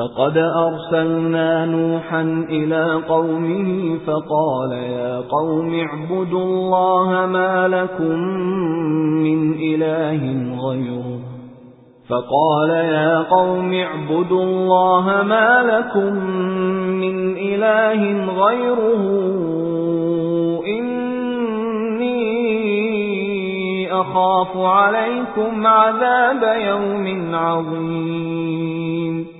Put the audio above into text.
لَقَدْ أَرْسَلْنَا نُوحًا إِلَى قَوْمِهِ فَقَالَ يَا قَوْمِ اعْبُدُوا اللَّهَ مَا لَكُمْ مِنْ إِلَٰهٍ غَيْرُهُ. فَقَالَ يَا قَوْمِ اعْبُدُوا اللَّهَ مَا لَكُمْ مِنْ إِلَٰهٍ غَيْرُهُ. إِنِّي أَخَافُ عَلَيْكُمْ عَذَابَ يَوْمٍ عَظِيمٍ.